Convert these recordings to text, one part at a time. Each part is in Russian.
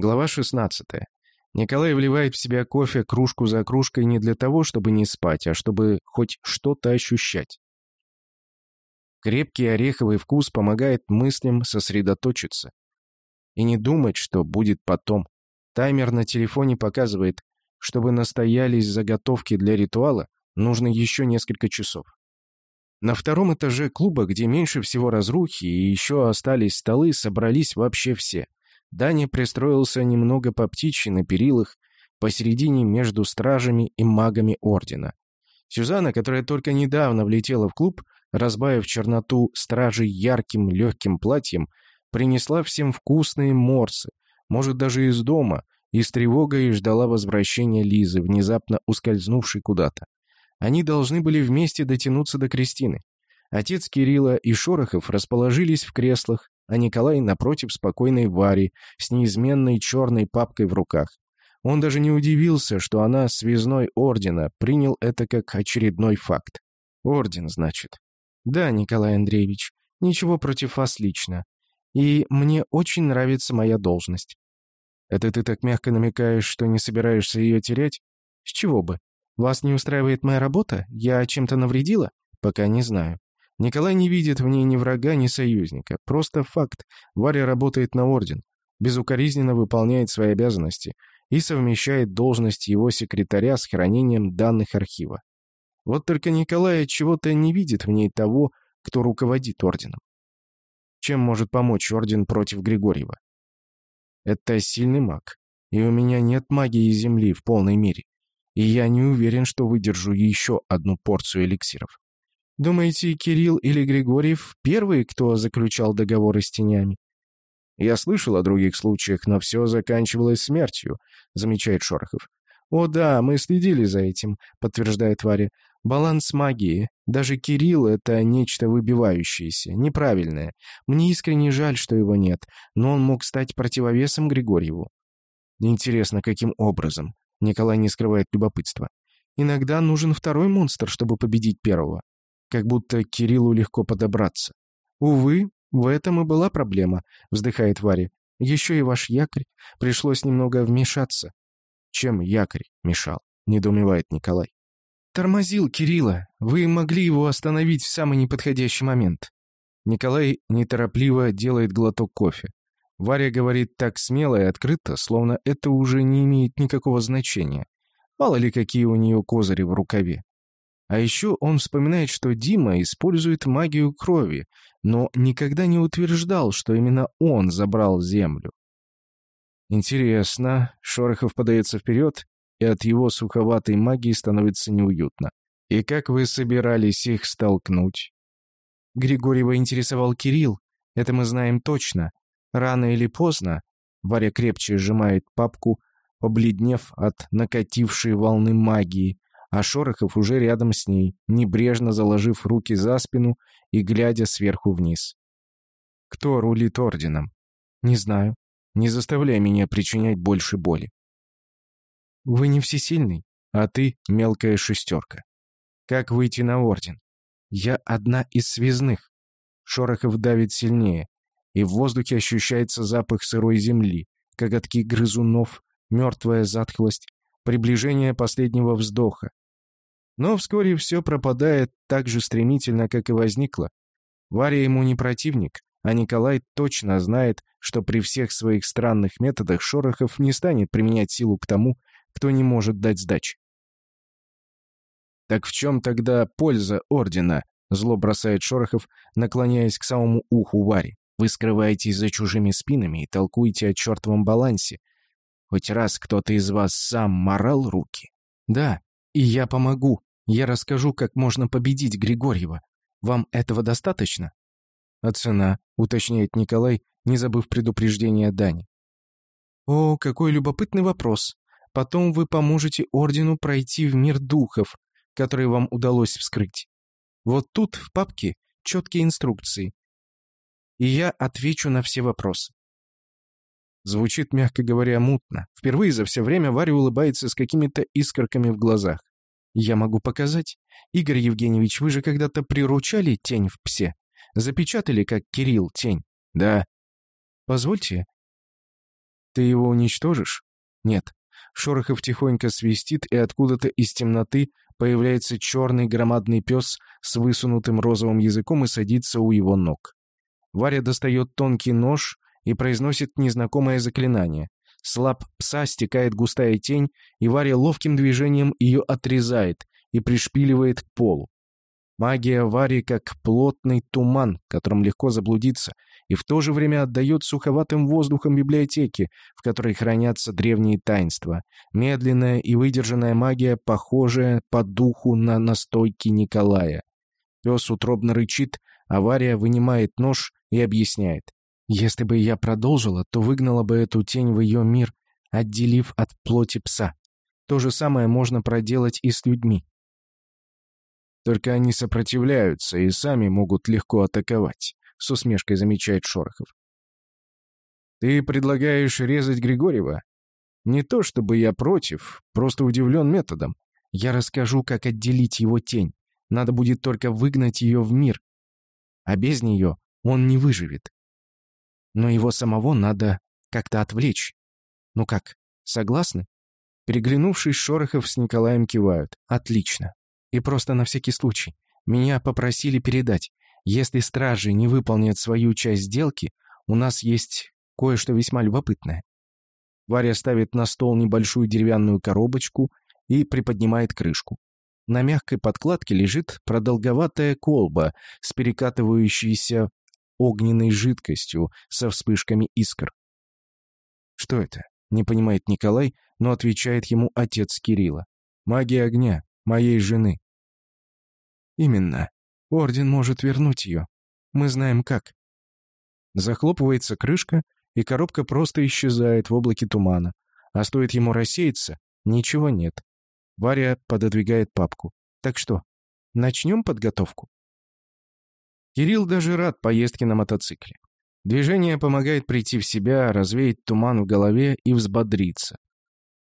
Глава 16. Николай вливает в себя кофе кружку за кружкой не для того, чтобы не спать, а чтобы хоть что-то ощущать. Крепкий ореховый вкус помогает мыслям сосредоточиться и не думать, что будет потом. Таймер на телефоне показывает, чтобы настоялись заготовки для ритуала, нужно еще несколько часов. На втором этаже клуба, где меньше всего разрухи и еще остались столы, собрались вообще все. Даня пристроился немного по птичьи на перилах, посередине между стражами и магами Ордена. Сюзанна, которая только недавно влетела в клуб, разбавив черноту стражей ярким легким платьем, принесла всем вкусные морсы, может, даже из дома, и с тревогой ждала возвращения Лизы, внезапно ускользнувшей куда-то. Они должны были вместе дотянуться до Кристины. Отец Кирилла и Шорохов расположились в креслах, а Николай напротив спокойной Вари с неизменной черной папкой в руках. Он даже не удивился, что она, связной ордена, принял это как очередной факт. Орден, значит. Да, Николай Андреевич, ничего против вас лично. И мне очень нравится моя должность. Это ты так мягко намекаешь, что не собираешься ее терять? С чего бы? Вас не устраивает моя работа? Я чем-то навредила? Пока не знаю. Николай не видит в ней ни врага, ни союзника. Просто факт. Варя работает на орден, безукоризненно выполняет свои обязанности и совмещает должность его секретаря с хранением данных архива. Вот только Николай чего-то не видит в ней того, кто руководит орденом. Чем может помочь орден против Григорьева? Это сильный маг, и у меня нет магии Земли в полной мере, и я не уверен, что выдержу еще одну порцию эликсиров. Думаете, Кирилл или Григорьев первые, кто заключал договоры с тенями? Я слышал о других случаях, но все заканчивалось смертью, замечает Шорохов. О да, мы следили за этим, подтверждает Варя. Баланс магии. Даже Кирилл — это нечто выбивающееся, неправильное. Мне искренне жаль, что его нет, но он мог стать противовесом Григорьеву. Интересно, каким образом? Николай не скрывает любопытства. Иногда нужен второй монстр, чтобы победить первого как будто Кириллу легко подобраться. «Увы, в этом и была проблема», — вздыхает Варя. «Еще и ваш якорь. Пришлось немного вмешаться». «Чем якорь мешал?» — недоумевает Николай. «Тормозил Кирилла. Вы могли его остановить в самый неподходящий момент». Николай неторопливо делает глоток кофе. Варя говорит так смело и открыто, словно это уже не имеет никакого значения. Мало ли какие у нее козыри в рукаве. А еще он вспоминает, что Дима использует магию крови, но никогда не утверждал, что именно он забрал землю. Интересно, Шорохов подается вперед, и от его суховатой магии становится неуютно. И как вы собирались их столкнуть? Григорьева интересовал Кирилл, это мы знаем точно. Рано или поздно, Варя крепче сжимает папку, побледнев от накатившей волны магии, а Шорохов уже рядом с ней, небрежно заложив руки за спину и глядя сверху вниз. «Кто рулит орденом?» «Не знаю. Не заставляй меня причинять больше боли». «Вы не всесильный, а ты — мелкая шестерка. Как выйти на орден? Я одна из связных». Шорохов давит сильнее, и в воздухе ощущается запах сырой земли, коготки грызунов, мертвая затхлость, приближение последнего вздоха. Но вскоре все пропадает так же стремительно, как и возникло. Варя ему не противник, а Николай точно знает, что при всех своих странных методах Шорохов не станет применять силу к тому, кто не может дать сдачи. «Так в чем тогда польза Ордена?» — зло бросает Шорохов, наклоняясь к самому уху Вари. «Вы скрываетесь за чужими спинами и толкуете о чертовом балансе, Хоть раз кто-то из вас сам морал руки? Да, и я помогу. Я расскажу, как можно победить Григорьева. Вам этого достаточно? А цена, уточняет Николай, не забыв предупреждения Дани. О, какой любопытный вопрос. Потом вы поможете ордену пройти в мир духов, который вам удалось вскрыть. Вот тут, в папке, четкие инструкции. И я отвечу на все вопросы. Звучит, мягко говоря, мутно. Впервые за все время Варя улыбается с какими-то искорками в глазах. Я могу показать. Игорь Евгеньевич, вы же когда-то приручали тень в псе. Запечатали, как Кирилл, тень. Да. Позвольте. Ты его уничтожишь? Нет. Шорохов тихонько свистит, и откуда-то из темноты появляется черный громадный пес с высунутым розовым языком и садится у его ног. Варя достает тонкий нож и произносит незнакомое заклинание. С лап пса стекает густая тень, и Варя ловким движением ее отрезает и пришпиливает к полу. Магия Вари как плотный туман, в котором легко заблудиться, и в то же время отдает суховатым воздухом библиотеки, в которой хранятся древние таинства. Медленная и выдержанная магия, похожая по духу на настойки Николая. Пес утробно рычит, Авария вынимает нож и объясняет. «Если бы я продолжила, то выгнала бы эту тень в ее мир, отделив от плоти пса. То же самое можно проделать и с людьми. Только они сопротивляются и сами могут легко атаковать», — с усмешкой замечает Шорохов. «Ты предлагаешь резать Григорьева? Не то чтобы я против, просто удивлен методом. Я расскажу, как отделить его тень. Надо будет только выгнать ее в мир. А без нее он не выживет. Но его самого надо как-то отвлечь. Ну как, согласны?» Переглянувшись, Шорохов с Николаем кивают. «Отлично. И просто на всякий случай. Меня попросили передать. Если стражи не выполнят свою часть сделки, у нас есть кое-что весьма любопытное. Варя ставит на стол небольшую деревянную коробочку и приподнимает крышку. На мягкой подкладке лежит продолговатая колба с перекатывающейся огненной жидкостью со вспышками искр. «Что это?» — не понимает Николай, но отвечает ему отец Кирилла. «Магия огня моей жены. Именно. Орден может вернуть ее. Мы знаем как. Захлопывается крышка, и коробка просто исчезает в облаке тумана. А стоит ему рассеяться, ничего нет. Варя пододвигает папку. Так что, начнем подготовку? Кирилл даже рад поездке на мотоцикле. Движение помогает прийти в себя, развеять туман в голове и взбодриться.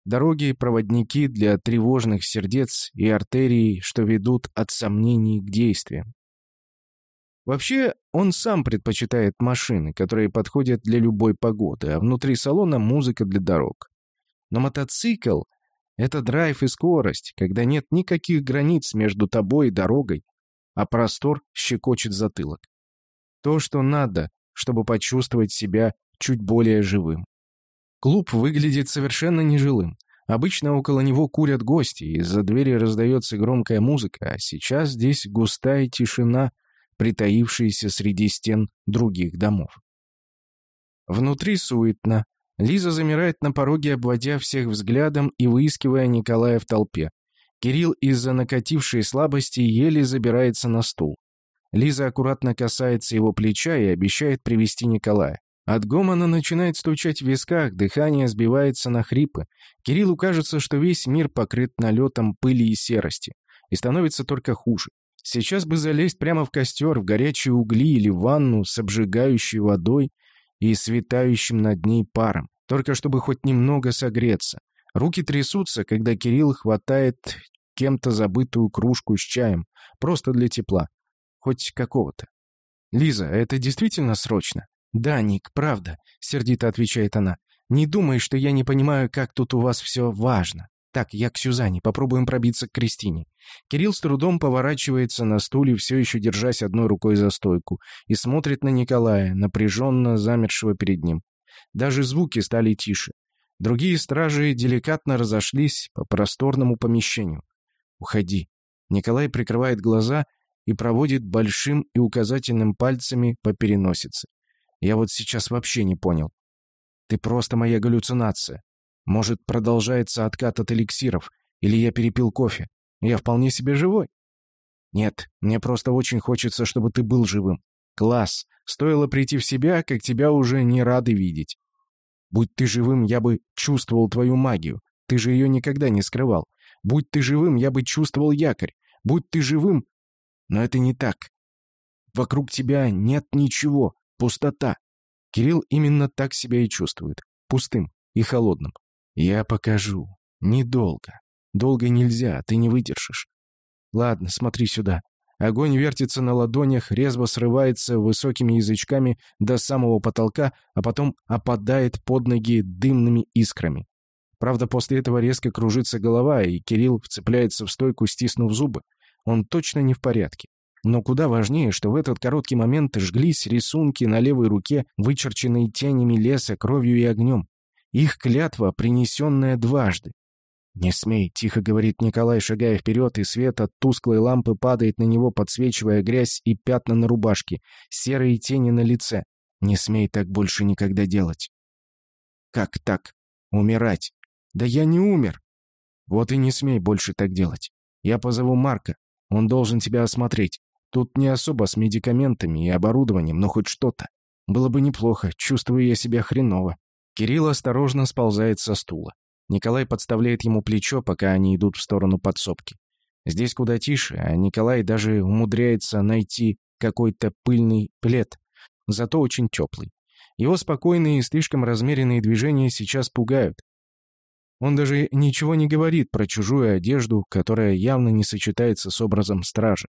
Дороги — проводники для тревожных сердец и артерий, что ведут от сомнений к действиям. Вообще, он сам предпочитает машины, которые подходят для любой погоды, а внутри салона музыка для дорог. Но мотоцикл — это драйв и скорость, когда нет никаких границ между тобой и дорогой, а простор щекочет затылок. То, что надо, чтобы почувствовать себя чуть более живым. Клуб выглядит совершенно нежилым. Обычно около него курят гости, из-за двери раздается громкая музыка, а сейчас здесь густая тишина, притаившаяся среди стен других домов. Внутри суетно. Лиза замирает на пороге, обводя всех взглядом и выискивая Николая в толпе. Кирилл из-за накатившей слабости еле забирается на стул. Лиза аккуратно касается его плеча и обещает привести Николая. От гомона начинает стучать в висках, дыхание сбивается на хрипы. Кириллу кажется, что весь мир покрыт налетом пыли и серости. И становится только хуже. Сейчас бы залезть прямо в костер, в горячие угли или в ванну с обжигающей водой и светающим над ней паром. Только чтобы хоть немного согреться. Руки трясутся, когда Кирилл хватает кем-то забытую кружку с чаем. Просто для тепла. Хоть какого-то. «Лиза, это действительно срочно?» «Да, Ник, правда», — сердито отвечает она. «Не думай, что я не понимаю, как тут у вас все важно. Так, я к Сюзанне, попробуем пробиться к Кристине». Кирилл с трудом поворачивается на стуле, все еще держась одной рукой за стойку, и смотрит на Николая, напряженно замершего перед ним. Даже звуки стали тише. Другие стражи деликатно разошлись по просторному помещению. «Уходи». Николай прикрывает глаза и проводит большим и указательным пальцами по переносице. Я вот сейчас вообще не понял. Ты просто моя галлюцинация. Может, продолжается откат от эликсиров, или я перепил кофе. Я вполне себе живой. Нет, мне просто очень хочется, чтобы ты был живым. Класс. Стоило прийти в себя, как тебя уже не рады видеть. Будь ты живым, я бы чувствовал твою магию. Ты же ее никогда не скрывал. Будь ты живым, я бы чувствовал якорь. Будь ты живым... Но это не так. Вокруг тебя нет ничего. Пустота. Кирилл именно так себя и чувствует. Пустым и холодным. Я покажу. Недолго. Долго нельзя, ты не выдержишь. Ладно, смотри сюда. Огонь вертится на ладонях, резво срывается высокими язычками до самого потолка, а потом опадает под ноги дымными искрами. Правда, после этого резко кружится голова, и Кирилл вцепляется в стойку, стиснув зубы. Он точно не в порядке. Но куда важнее, что в этот короткий момент жглись рисунки на левой руке, вычерченные тенями леса, кровью и огнем. Их клятва, принесенная дважды. «Не смей», — тихо говорит Николай, шагая вперед, и свет от тусклой лампы падает на него, подсвечивая грязь и пятна на рубашке, серые тени на лице. «Не смей так больше никогда делать». «Как так? Умирать?» «Да я не умер!» «Вот и не смей больше так делать. Я позову Марка. Он должен тебя осмотреть. Тут не особо с медикаментами и оборудованием, но хоть что-то. Было бы неплохо, чувствую я себя хреново». Кирилл осторожно сползает со стула. Николай подставляет ему плечо, пока они идут в сторону подсобки. Здесь куда тише, а Николай даже умудряется найти какой-то пыльный плед, зато очень теплый. Его спокойные и слишком размеренные движения сейчас пугают. Он даже ничего не говорит про чужую одежду, которая явно не сочетается с образом стража.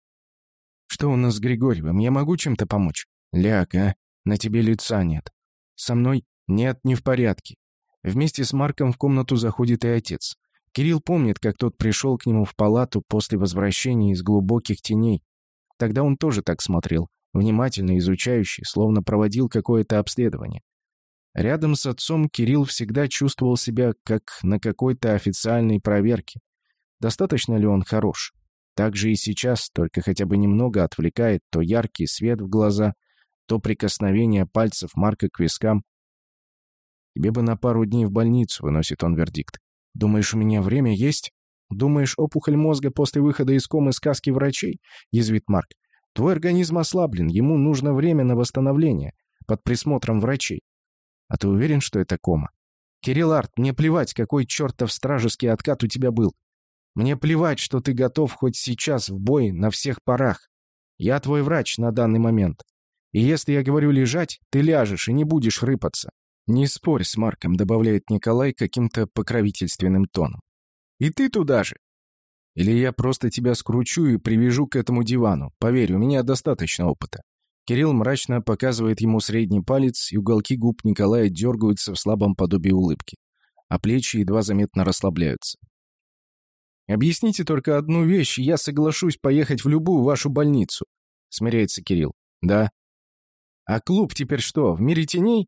«Что у нас с Григорьевым? Я могу чем-то помочь?» «Ляг, а? На тебе лица нет». «Со мной?» «Нет, не в порядке. Вместе с Марком в комнату заходит и отец. Кирилл помнит, как тот пришел к нему в палату после возвращения из глубоких теней. Тогда он тоже так смотрел, внимательно изучающий, словно проводил какое-то обследование. Рядом с отцом Кирилл всегда чувствовал себя как на какой-то официальной проверке. Достаточно ли он хорош? Так же и сейчас, только хотя бы немного отвлекает то яркий свет в глаза, то прикосновение пальцев Марка к вискам, Тебе бы на пару дней в больницу, выносит он вердикт. Думаешь, у меня время есть? Думаешь, опухоль мозга после выхода из комы сказки врачей? Язвит Марк. Твой организм ослаблен, ему нужно время на восстановление, под присмотром врачей. А ты уверен, что это кома? Кирилл Арт, мне плевать, какой чертов стражеский откат у тебя был. Мне плевать, что ты готов хоть сейчас в бой на всех парах. Я твой врач на данный момент. И если я говорю лежать, ты ляжешь и не будешь рыпаться. «Не спорь с Марком», — добавляет Николай каким-то покровительственным тоном. «И ты туда же!» «Или я просто тебя скручу и привяжу к этому дивану. Поверь, у меня достаточно опыта». Кирилл мрачно показывает ему средний палец, и уголки губ Николая дергаются в слабом подобии улыбки, а плечи едва заметно расслабляются. «Объясните только одну вещь, и я соглашусь поехать в любую вашу больницу», — смиряется Кирилл. «Да». «А клуб теперь что, в мире теней?»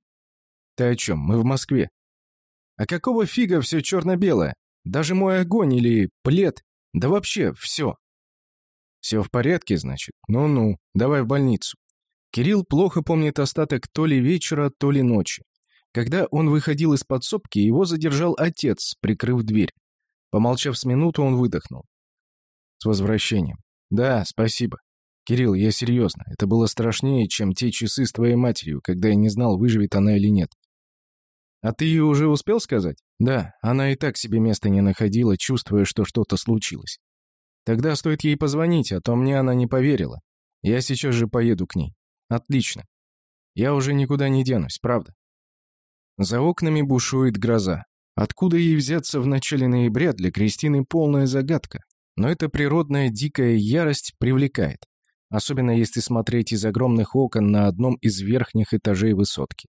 «Ты о чем? Мы в Москве». «А какого фига все черно-белое? Даже мой огонь или плед? Да вообще все». «Все в порядке, значит? Ну-ну, давай в больницу». Кирилл плохо помнит остаток то ли вечера, то ли ночи. Когда он выходил из подсобки, его задержал отец, прикрыв дверь. Помолчав с минуту, он выдохнул. «С возвращением». «Да, спасибо. Кирилл, я серьезно. Это было страшнее, чем те часы с твоей матерью, когда я не знал, выживет она или нет. «А ты ее уже успел сказать?» «Да, она и так себе места не находила, чувствуя, что что-то случилось. Тогда стоит ей позвонить, а то мне она не поверила. Я сейчас же поеду к ней. Отлично. Я уже никуда не денусь, правда?» За окнами бушует гроза. Откуда ей взяться в начале ноября для Кристины полная загадка. Но эта природная дикая ярость привлекает. Особенно если смотреть из огромных окон на одном из верхних этажей высотки.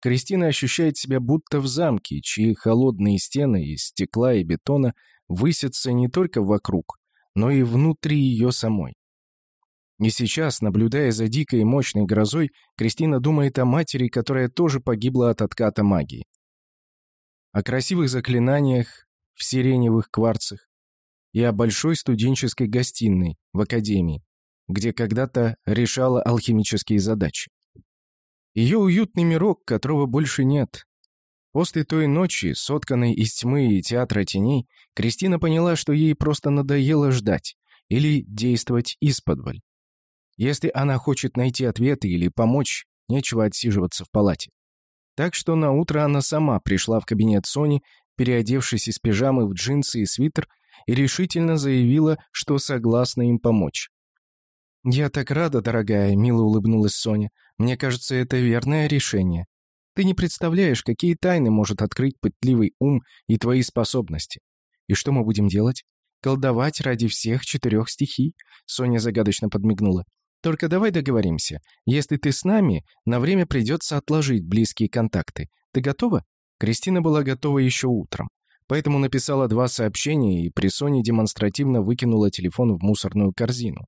Кристина ощущает себя будто в замке, чьи холодные стены из стекла и бетона высятся не только вокруг, но и внутри ее самой. И сейчас, наблюдая за дикой и мощной грозой, Кристина думает о матери, которая тоже погибла от отката магии. О красивых заклинаниях в сиреневых кварцах и о большой студенческой гостиной в академии, где когда-то решала алхимические задачи. Ее уютный мирок, которого больше нет. После той ночи, сотканной из тьмы и театра теней, Кристина поняла, что ей просто надоело ждать или действовать исподволь. Если она хочет найти ответы или помочь, нечего отсиживаться в палате. Так что на утро она сама пришла в кабинет Сони, переодевшись из пижамы в джинсы и свитер, и решительно заявила, что согласна им помочь. «Я так рада, дорогая», — мило улыбнулась Соня. «Мне кажется, это верное решение. Ты не представляешь, какие тайны может открыть пытливый ум и твои способности. И что мы будем делать? колдовать ради всех четырех стихий?» Соня загадочно подмигнула. «Только давай договоримся. Если ты с нами, на время придется отложить близкие контакты. Ты готова?» Кристина была готова еще утром. Поэтому написала два сообщения и при Соне демонстративно выкинула телефон в мусорную корзину.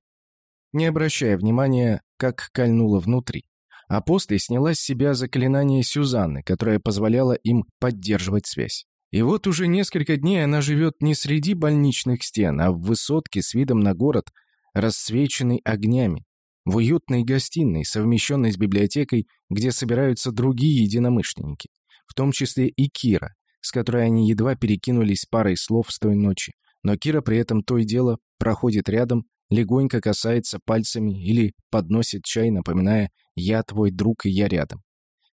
Не обращая внимания, как кольнула внутри. А после сняла с себя заклинание Сюзанны, которое позволяло им поддерживать связь. И вот уже несколько дней она живет не среди больничных стен, а в высотке с видом на город, рассвеченный огнями, в уютной гостиной, совмещенной с библиотекой, где собираются другие единомышленники, в том числе и Кира, с которой они едва перекинулись парой слов с той ночи. Но Кира при этом то и дело проходит рядом, легонько касается пальцами или подносит чай, напоминая «я твой друг и я рядом».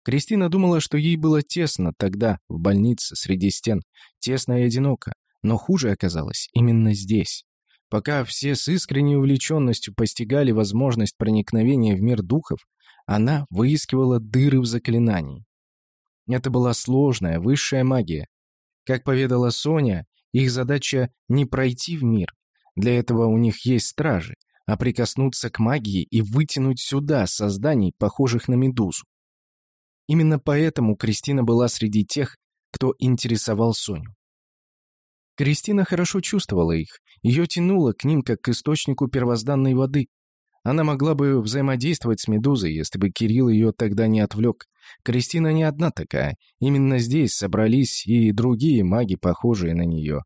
Кристина думала, что ей было тесно тогда, в больнице, среди стен, тесно и одиноко, но хуже оказалось именно здесь. Пока все с искренней увлеченностью постигали возможность проникновения в мир духов, она выискивала дыры в заклинании. Это была сложная, высшая магия. Как поведала Соня, их задача не пройти в мир. Для этого у них есть стражи, а прикоснуться к магии и вытянуть сюда созданий, похожих на медузу. Именно поэтому Кристина была среди тех, кто интересовал Соню. Кристина хорошо чувствовала их, ее тянуло к ним как к источнику первозданной воды. Она могла бы взаимодействовать с Медузой, если бы Кирилл ее тогда не отвлек. Кристина не одна такая. Именно здесь собрались и другие маги, похожие на нее.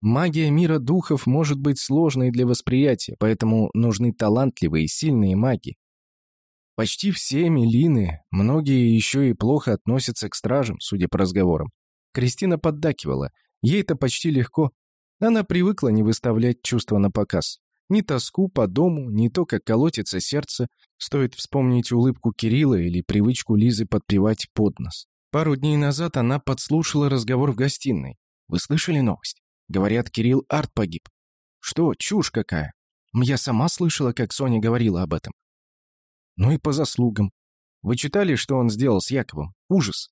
Магия мира духов может быть сложной для восприятия, поэтому нужны талантливые и сильные маги. Почти все Мелины, многие еще и плохо относятся к стражам, судя по разговорам. Кристина поддакивала. Ей-то почти легко. Она привыкла не выставлять чувства на показ. Ни тоску по дому, ни то, как колотится сердце. Стоит вспомнить улыбку Кирилла или привычку Лизы подпевать под нос. Пару дней назад она подслушала разговор в гостиной. «Вы слышали новость? Говорят, Кирилл Арт погиб». «Что? Чушь какая!» Я сама слышала, как Соня говорила об этом. Ну и по заслугам. Вы читали, что он сделал с Яковом? Ужас.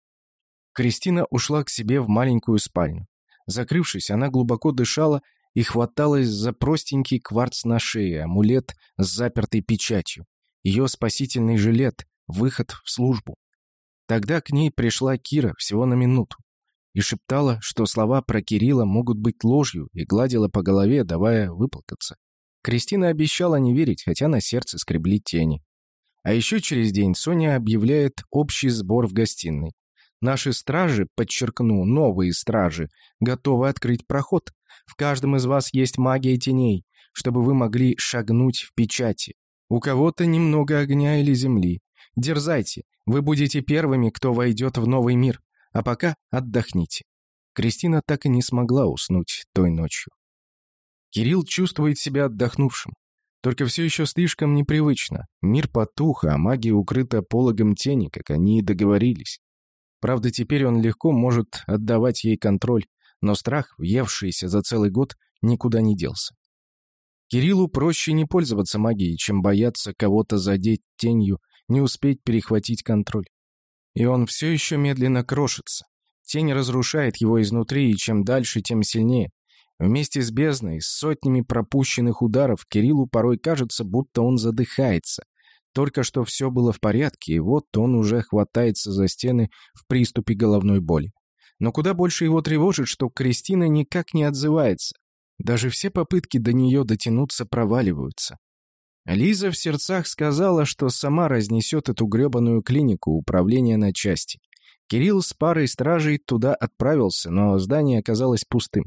Кристина ушла к себе в маленькую спальню. Закрывшись, она глубоко дышала и хваталась за простенький кварц на шее, амулет с запертой печатью. Ее спасительный жилет, выход в службу. Тогда к ней пришла Кира всего на минуту и шептала, что слова про Кирилла могут быть ложью, и гладила по голове, давая выплакаться. Кристина обещала не верить, хотя на сердце скребли тени. А еще через день Соня объявляет общий сбор в гостиной. Наши стражи, подчеркну, новые стражи, готовы открыть проход. В каждом из вас есть магия теней, чтобы вы могли шагнуть в печати. У кого-то немного огня или земли. Дерзайте, вы будете первыми, кто войдет в новый мир. А пока отдохните. Кристина так и не смогла уснуть той ночью. Кирилл чувствует себя отдохнувшим. Только все еще слишком непривычно. Мир потух, а магия укрыта пологом тени, как они и договорились. Правда, теперь он легко может отдавать ей контроль, но страх, въевшийся за целый год, никуда не делся. Кириллу проще не пользоваться магией, чем бояться кого-то задеть тенью, не успеть перехватить контроль. И он все еще медленно крошится. Тень разрушает его изнутри, и чем дальше, тем сильнее. Вместе с бездной, с сотнями пропущенных ударов, Кириллу порой кажется, будто он задыхается. Только что все было в порядке, и вот он уже хватается за стены в приступе головной боли. Но куда больше его тревожит, что Кристина никак не отзывается. Даже все попытки до нее дотянуться проваливаются. Лиза в сердцах сказала, что сама разнесет эту гребаную клинику управления на части. Кирилл с парой стражей туда отправился, но здание оказалось пустым.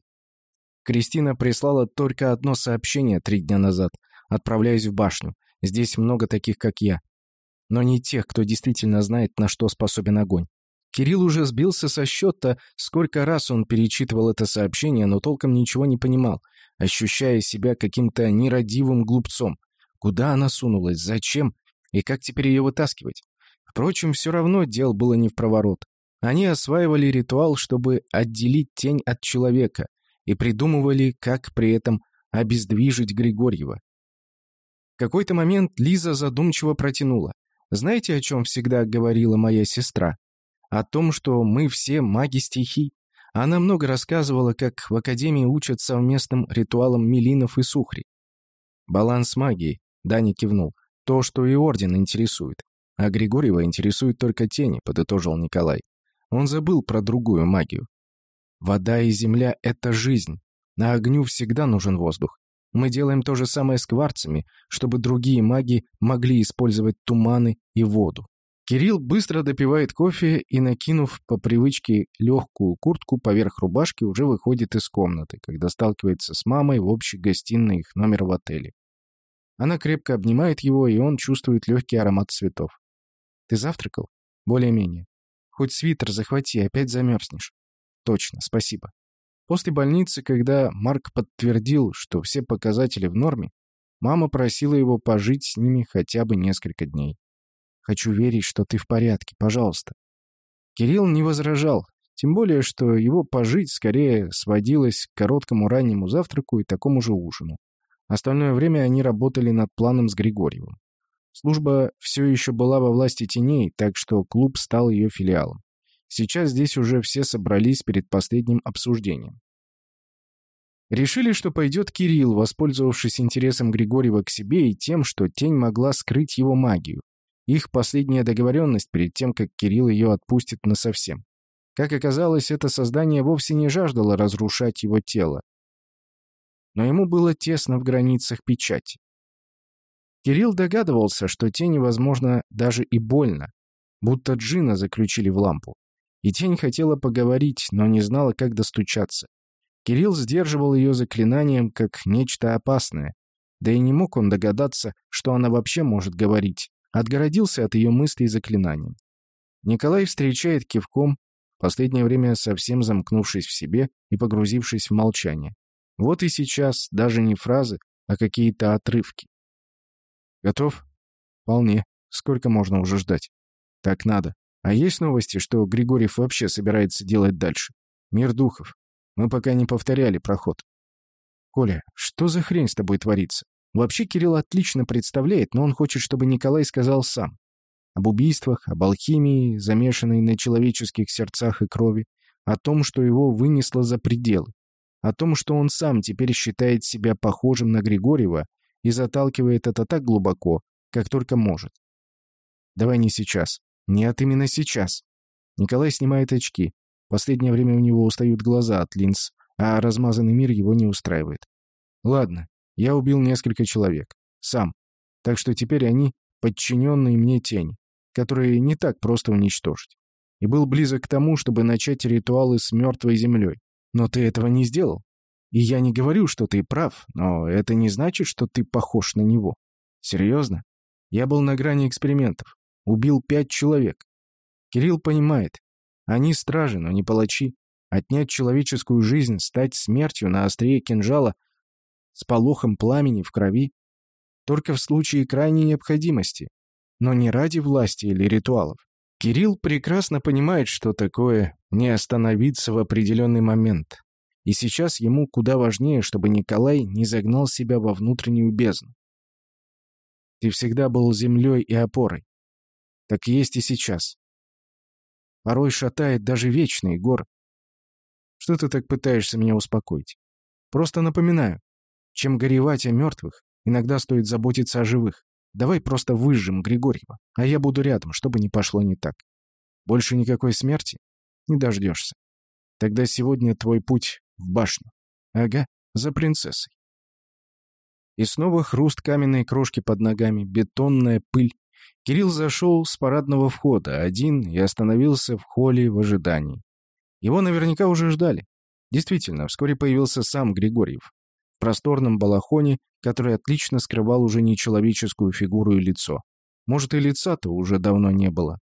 Кристина прислала только одно сообщение три дня назад. «Отправляюсь в башню. Здесь много таких, как я. Но не тех, кто действительно знает, на что способен огонь». Кирилл уже сбился со счета, сколько раз он перечитывал это сообщение, но толком ничего не понимал, ощущая себя каким-то нерадивым глупцом. Куда она сунулась? Зачем? И как теперь ее вытаскивать? Впрочем, все равно дел было не в проворот. Они осваивали ритуал, чтобы отделить тень от человека, и придумывали, как при этом обездвижить Григорьева. В какой-то момент Лиза задумчиво протянула. «Знаете, о чем всегда говорила моя сестра? О том, что мы все маги стихий. Она много рассказывала, как в Академии учат совместным ритуалам Милинов и Сухри. Баланс магии, Дани кивнул. То, что и Орден интересует. А Григорьева интересует только тени, подытожил Николай. Он забыл про другую магию. Вода и земля — это жизнь. На огню всегда нужен воздух. Мы делаем то же самое с кварцами, чтобы другие маги могли использовать туманы и воду. Кирилл быстро допивает кофе и, накинув по привычке легкую куртку поверх рубашки, уже выходит из комнаты, когда сталкивается с мамой в общей гостиной их номера в отеле. Она крепко обнимает его, и он чувствует легкий аромат цветов. «Ты завтракал?» «Более-менее. Хоть свитер захвати, опять замерзнешь». «Точно, спасибо». После больницы, когда Марк подтвердил, что все показатели в норме, мама просила его пожить с ними хотя бы несколько дней. «Хочу верить, что ты в порядке, пожалуйста». Кирилл не возражал, тем более, что его пожить скорее сводилось к короткому раннему завтраку и такому же ужину. Остальное время они работали над планом с Григорьевым. Служба все еще была во власти теней, так что клуб стал ее филиалом. Сейчас здесь уже все собрались перед последним обсуждением. Решили, что пойдет Кирилл, воспользовавшись интересом Григорьева к себе и тем, что тень могла скрыть его магию. Их последняя договоренность перед тем, как Кирилл ее отпустит насовсем. Как оказалось, это создание вовсе не жаждало разрушать его тело. Но ему было тесно в границах печати. Кирилл догадывался, что тени, возможно, даже и больно, будто джина заключили в лампу. И тень хотела поговорить, но не знала, как достучаться. Кирилл сдерживал ее заклинанием как нечто опасное. Да и не мог он догадаться, что она вообще может говорить. Отгородился от ее мыслей заклинанием. Николай встречает кивком, последнее время совсем замкнувшись в себе и погрузившись в молчание. Вот и сейчас даже не фразы, а какие-то отрывки. «Готов?» «Вполне. Сколько можно уже ждать?» «Так надо. А есть новости, что Григорьев вообще собирается делать дальше? Мир духов. Мы пока не повторяли проход. Коля, что за хрень с тобой творится? Вообще Кирилл отлично представляет, но он хочет, чтобы Николай сказал сам. Об убийствах, об алхимии, замешанной на человеческих сердцах и крови, о том, что его вынесло за пределы, о том, что он сам теперь считает себя похожим на Григорьева и заталкивает это так глубоко, как только может. Давай не сейчас. «Нет, именно сейчас». Николай снимает очки. Последнее время у него устают глаза от линз, а размазанный мир его не устраивает. «Ладно, я убил несколько человек. Сам. Так что теперь они подчиненные мне тени, которые не так просто уничтожить. И был близок к тому, чтобы начать ритуалы с мертвой землей. Но ты этого не сделал. И я не говорю, что ты прав, но это не значит, что ты похож на него. Серьезно? Я был на грани экспериментов. Убил пять человек. Кирилл понимает. Они стражи, но не палачи. Отнять человеческую жизнь, стать смертью на острие кинжала с полохом пламени в крови. Только в случае крайней необходимости. Но не ради власти или ритуалов. Кирилл прекрасно понимает, что такое не остановиться в определенный момент. И сейчас ему куда важнее, чтобы Николай не загнал себя во внутреннюю бездну. Ты всегда был землей и опорой. Так есть и сейчас. Порой шатает даже вечный гор. Что ты так пытаешься меня успокоить? Просто напоминаю, чем горевать о мертвых, иногда стоит заботиться о живых. Давай просто выжжем Григорьева, а я буду рядом, чтобы не пошло не так. Больше никакой смерти не дождешься. Тогда сегодня твой путь в башню. Ага, за принцессой. И снова хруст каменной крошки под ногами, бетонная пыль, Кирилл зашел с парадного входа один и остановился в холле в ожидании. Его наверняка уже ждали. Действительно, вскоре появился сам Григорьев. В просторном балахоне, который отлично скрывал уже нечеловеческую фигуру и лицо. Может, и лица-то уже давно не было.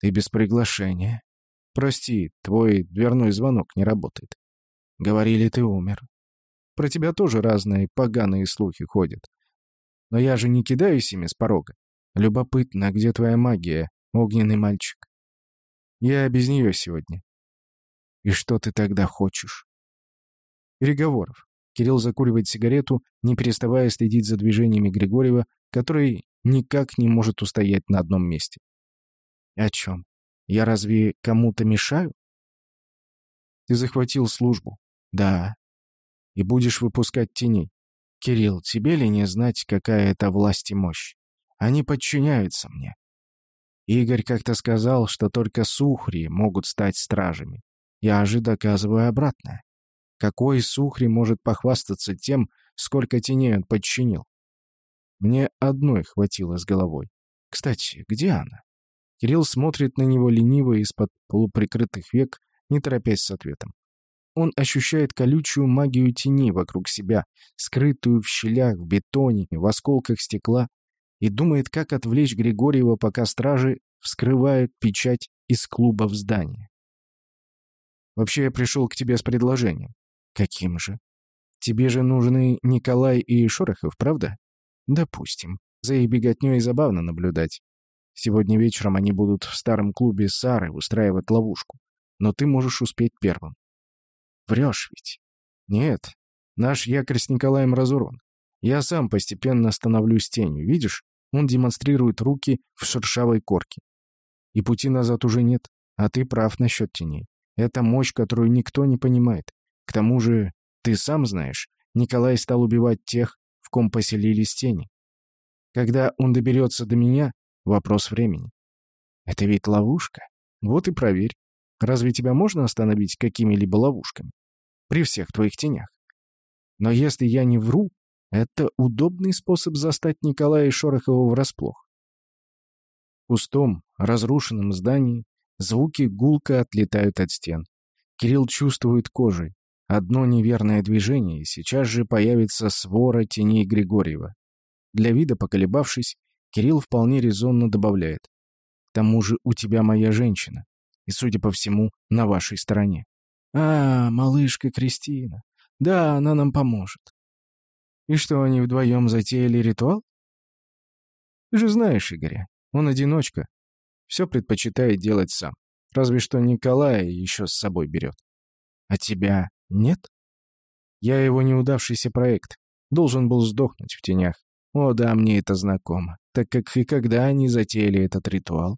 «Ты без приглашения. Прости, твой дверной звонок не работает. Говорили, ты умер. Про тебя тоже разные поганые слухи ходят. Но я же не кидаюсь ими с порога. Любопытно, где твоя магия, огненный мальчик? Я без нее сегодня. И что ты тогда хочешь? Переговоров. Кирилл закуривает сигарету, не переставая следить за движениями Григорьева, который никак не может устоять на одном месте. О чем? Я разве кому-то мешаю? Ты захватил службу. Да. И будешь выпускать теней. Кирилл, тебе ли не знать, какая это власть и мощь? Они подчиняются мне. Игорь как-то сказал, что только сухри могут стать стражами. Я же доказываю обратное. Какой сухри может похвастаться тем, сколько теней он подчинил? Мне одной хватило с головой. Кстати, где она? Кирилл смотрит на него лениво из-под полуприкрытых век, не торопясь с ответом. Он ощущает колючую магию тени вокруг себя, скрытую в щелях, в бетоне, в осколках стекла, и думает, как отвлечь Григорьева, пока стражи вскрывают печать из клуба в здании. «Вообще я пришел к тебе с предложением». «Каким же?» «Тебе же нужны Николай и Шорохов, правда?» «Допустим. За их беготней забавно наблюдать. Сегодня вечером они будут в старом клубе Сары устраивать ловушку. Но ты можешь успеть первым. Врешь ведь? Нет. Наш якорь с Николаем разорван. Я сам постепенно становлюсь тенью. Видишь? Он демонстрирует руки в шершавой корке. И пути назад уже нет. А ты прав насчет теней. Это мощь, которую никто не понимает. К тому же, ты сам знаешь, Николай стал убивать тех, в ком поселились тени. Когда он доберется до меня, вопрос времени. Это ведь ловушка. Вот и проверь. Разве тебя можно остановить какими-либо ловушками? При всех твоих тенях. Но если я не вру, это удобный способ застать Николая Шорохова врасплох. В пустом, разрушенном здании звуки гулко отлетают от стен. Кирилл чувствует кожей. Одно неверное движение, и сейчас же появится свора теней Григорьева. Для вида поколебавшись, Кирилл вполне резонно добавляет. «К тому же у тебя моя женщина и, судя по всему, на вашей стороне. А, малышка Кристина. Да, она нам поможет. И что, они вдвоем затеяли ритуал? Ты же знаешь Игоря. Он одиночка. Все предпочитает делать сам. Разве что Николая еще с собой берет. А тебя нет? Я его неудавшийся проект. Должен был сдохнуть в тенях. О да, мне это знакомо. Так как и когда они затеяли этот ритуал?